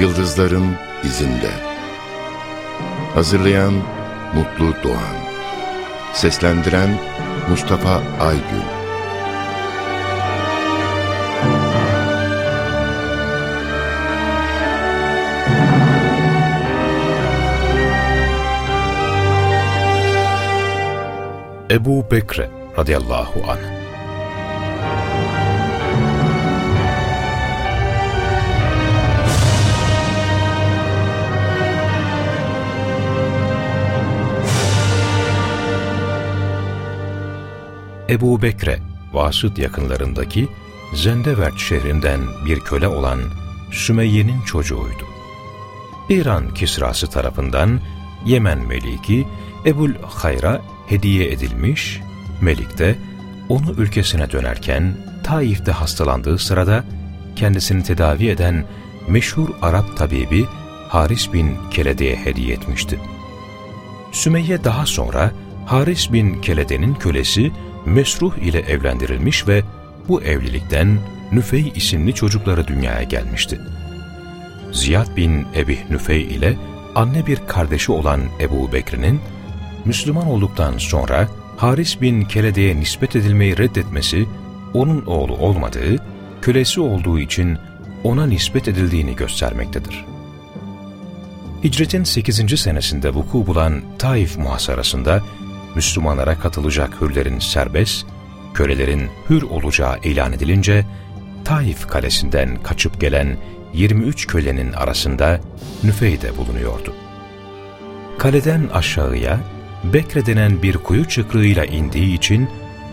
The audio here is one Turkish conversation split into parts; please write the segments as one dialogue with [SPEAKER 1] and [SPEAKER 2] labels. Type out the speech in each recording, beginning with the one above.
[SPEAKER 1] Yıldızların izinde. Hazırlayan Mutlu Doğan. Seslendiren Mustafa Aygün.
[SPEAKER 2] Ebu Bekre radıyallahu anh Ebu Bekre, Vasıt yakınlarındaki Zendevert şehrinden bir köle olan Sümeyye'nin çocuğuydu. İran Kisrası tarafından Yemen Meliki Ebul Hayr'a hediye edilmiş, Melik de onu ülkesine dönerken Taif'te hastalandığı sırada kendisini tedavi eden meşhur Arap tabibi Haris bin Kelede'ye hediye etmişti. Sümeyye daha sonra Haris bin Kelede'nin kölesi Mesruh ile evlendirilmiş ve bu evlilikten Nüfey isimli çocukları dünyaya gelmişti. Ziyad bin Ebi Nüfey ile anne bir kardeşi olan Ebu Bekir'in Müslüman olduktan sonra Haris bin Kelede'ye nispet edilmeyi reddetmesi, onun oğlu olmadığı, kölesi olduğu için ona nispet edildiğini göstermektedir. Hicretin 8. senesinde vuku bulan Taif muhasarasında Müslümanlara katılacak hürlerin serbest, kölelerin hür olacağı ilan edilince, Taif kalesinden kaçıp gelen 23 kölenin arasında Nüfey de bulunuyordu. Kaleden aşağıya Bekre denen bir kuyu çıkrığıyla indiği için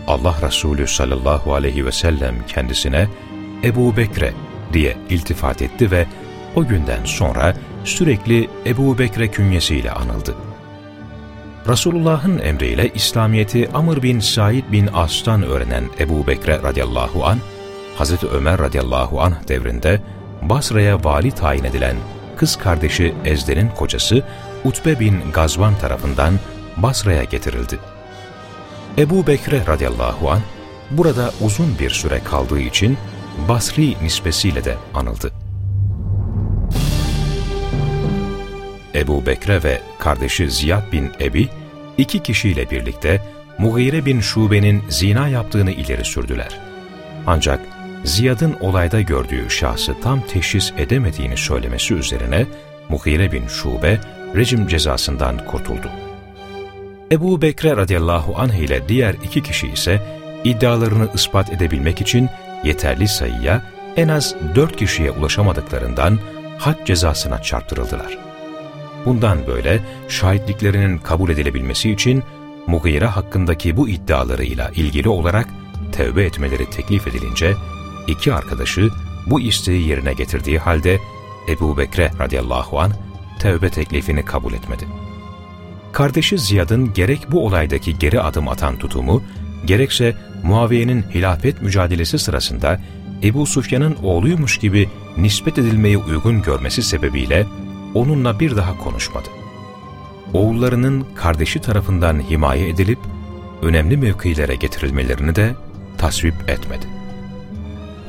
[SPEAKER 2] Allah Resulü sallallahu aleyhi ve sellem kendisine Ebu Bekre diye iltifat etti ve o günden sonra sürekli Ebu Bekre künyesiyle anıldı. Resulullah'ın emriyle İslamiyet'i Amr bin Said bin As'tan öğrenen Ebu Bekre radıyallahu an, Hazreti Ömer radıyallahu anh devrinde Basra'ya vali tayin edilen kız kardeşi Ezde'nin kocası Utbe bin Gazvan tarafından Basra'ya getirildi. Ebu Bekre radıyallahu an burada uzun bir süre kaldığı için Basri nispesiyle de anıldı. Ebu Bekre ve kardeşi Ziyad bin Ebi iki kişiyle birlikte Mughire bin Şube'nin zina yaptığını ileri sürdüler. Ancak Ziyad'ın olayda gördüğü şahsı tam teşhis edemediğini söylemesi üzerine Mughire bin Şube rejim cezasından kurtuldu. Ebu Bekre radıyallahu anh ile diğer iki kişi ise iddialarını ispat edebilmek için yeterli sayıya en az dört kişiye ulaşamadıklarından had cezasına çarptırıldılar. Bundan böyle şahitliklerinin kabul edilebilmesi için Mughire hakkındaki bu iddialarıyla ilgili olarak tevbe etmeleri teklif edilince iki arkadaşı bu isteği yerine getirdiği halde Ebu Bekre radıyallahu an tevbe teklifini kabul etmedi. Kardeşi Ziyad'ın gerek bu olaydaki geri adım atan tutumu, gerekse Muaviye'nin hilafet mücadelesi sırasında Ebu Sufyan'ın oğluymuş gibi nispet edilmeyi uygun görmesi sebebiyle onunla bir daha konuşmadı. Oğullarının kardeşi tarafından himaye edilip önemli mevkilere getirilmelerini de tasvip etmedi.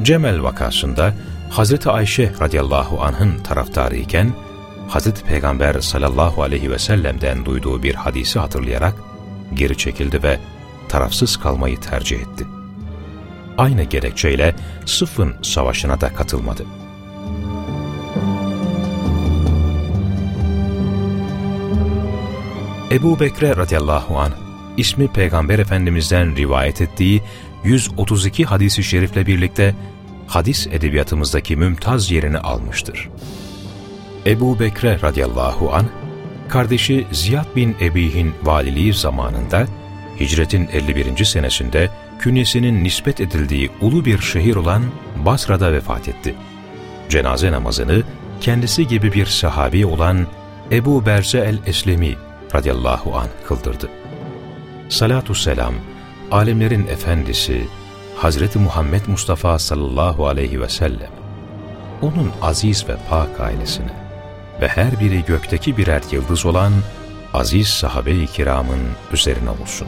[SPEAKER 2] Cemel vakasında Hazreti Ayşe radıyallahu anh'ın taraftarı iken Hazreti Peygamber sallallahu aleyhi ve sellem'den duyduğu bir hadisi hatırlayarak geri çekildi ve tarafsız kalmayı tercih etti. Aynı gerekçeyle Sıfın savaşına da katılmadı. Ebu Bekre radıyallahu an ismi Peygamber Efendimiz'den rivayet ettiği 132 hadisi şerifle birlikte hadis edebiyatımızdaki mümtaz yerini almıştır. Ebu Bekre radıyallahu an kardeşi Ziyad bin Ebi'hin valiliği zamanında hicretin 51. senesinde künyesinin nispet edildiği ulu bir şehir olan Basra'da vefat etti. Cenaze namazını kendisi gibi bir sahabi olan Ebu Berze el-Eslemi radıyallahu an kıldırdı. Salatü selam, alemlerin efendisi Hazreti Muhammed Mustafa sallallahu aleyhi ve sellem, onun aziz ve pak ailesine ve her biri gökteki birer yıldız olan aziz sahabe-i kiramın üzerine olsun.